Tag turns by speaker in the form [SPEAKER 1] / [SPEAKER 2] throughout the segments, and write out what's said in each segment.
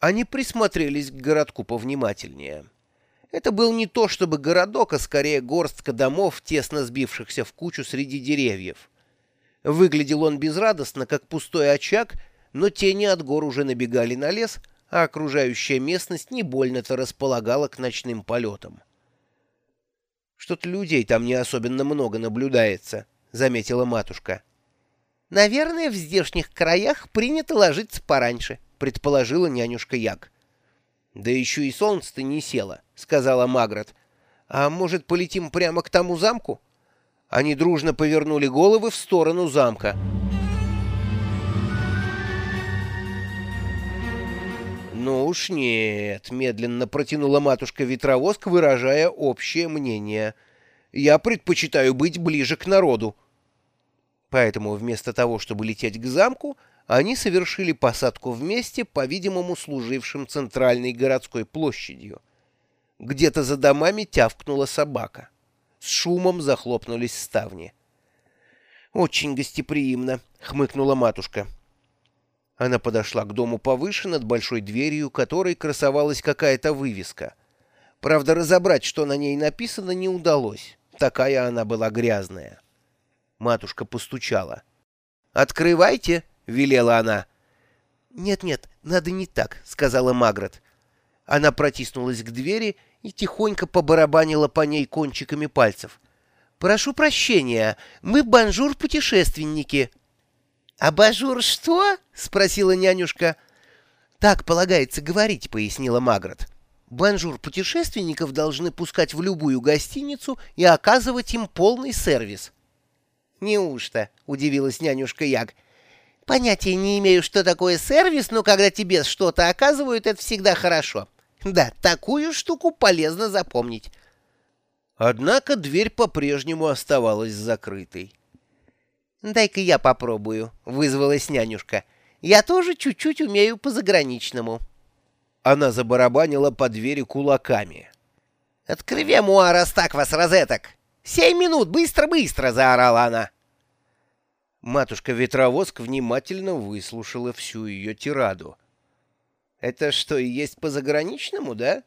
[SPEAKER 1] Они присмотрелись к городку повнимательнее. Это был не то чтобы городок, а скорее горстка домов, тесно сбившихся в кучу среди деревьев. Выглядел он безрадостно, как пустой очаг, но тени от гор уже набегали на лес, а окружающая местность не больно-то располагала к ночным полетам. «Что-то людей там не особенно много наблюдается», — заметила матушка. «Наверное, в здешних краях принято ложиться пораньше», — предположила нянюшка Як. «Да еще и солнце-то не село», — сказала Магрот. «А может, полетим прямо к тому замку?» Они дружно повернули головы в сторону замка. «Ну уж нет», — медленно протянула матушка-ветровоск, выражая общее мнение. «Я предпочитаю быть ближе к народу». Поэтому вместо того, чтобы лететь к замку, они совершили посадку вместе, по-видимому, служившим центральной городской площадью. Где-то за домами тявкнула собака. С шумом захлопнулись ставни. «Очень гостеприимно», — хмыкнула матушка. Она подошла к дому повыше над большой дверью, которой красовалась какая-то вывеска. Правда, разобрать, что на ней написано, не удалось. Такая она была грязная. Матушка постучала. «Открывайте!» — велела она. «Нет-нет, надо не так», — сказала Магрот. Она протиснулась к двери и тихонько побарабанила по ней кончиками пальцев. «Прошу прощения, мы банжур-путешественники». «Абажур что?» — спросила нянюшка. «Так полагается говорить», — пояснила Маграт. «Банжур путешественников должны пускать в любую гостиницу и оказывать им полный сервис». «Неужто?» — удивилась нянюшка Яг. «Понятия не имею, что такое сервис, но когда тебе что-то оказывают, это всегда хорошо. Да, такую штуку полезно запомнить». Однако дверь по-прежнему оставалась закрытой.
[SPEAKER 2] «Дай-ка я попробую», — вызвалась нянюшка. «Я тоже чуть-чуть умею по-заграничному».
[SPEAKER 1] Она забарабанила по двери кулаками.
[SPEAKER 2] «Открыви муа, раз так вас розеток! Семь минут, быстро-быстро!» — заорала она.
[SPEAKER 1] Матушка-ветровоск внимательно выслушала всю ее тираду. «Это что, и есть по-заграничному, да?»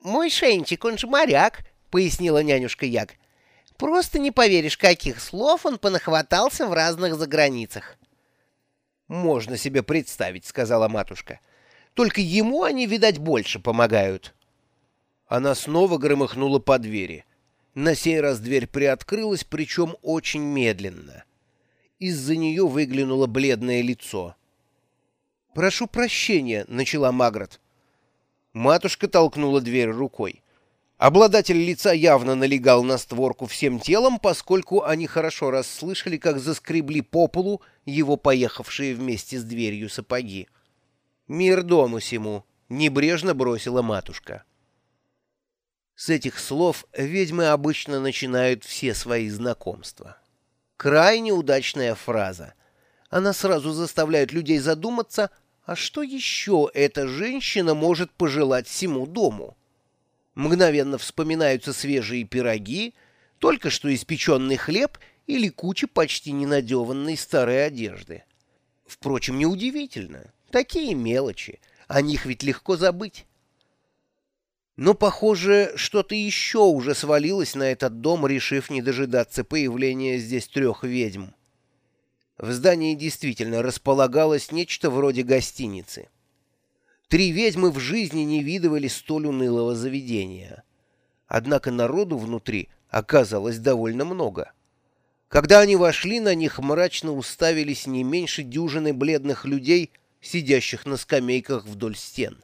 [SPEAKER 2] «Мой шейнчик, он же моряк», — пояснила нянюшка Як. Просто не поверишь, каких слов он понахватался в разных заграницах.
[SPEAKER 1] «Можно себе представить», — сказала матушка. «Только ему они, видать, больше помогают». Она снова громыхнула по двери. На сей раз дверь приоткрылась, причем очень медленно. Из-за нее выглянуло бледное лицо. «Прошу прощения», — начала Магрот. Матушка толкнула дверь рукой. Обладатель лица явно налегал на створку всем телом, поскольку они хорошо расслышали, как заскребли по полу его поехавшие вместе с дверью сапоги. «Мир дому сему!» — небрежно бросила матушка. С этих слов ведьмы обычно начинают все свои знакомства. Крайне удачная фраза. Она сразу заставляет людей задуматься, а что еще эта женщина может пожелать всему дому? Мгновенно вспоминаются свежие пироги, только что испеченный хлеб или куча почти ненадеванной старой одежды. Впрочем, неудивительно. Такие мелочи. О них ведь легко забыть. Но, похоже, что-то еще уже свалилось на этот дом, решив не дожидаться появления здесь трех ведьм. В здании действительно располагалось нечто вроде гостиницы. Три ведьмы в жизни не видывали столь унылого заведения. Однако народу внутри оказалось довольно много. Когда они вошли, на них мрачно уставились не меньше дюжины бледных людей, сидящих на скамейках вдоль стен.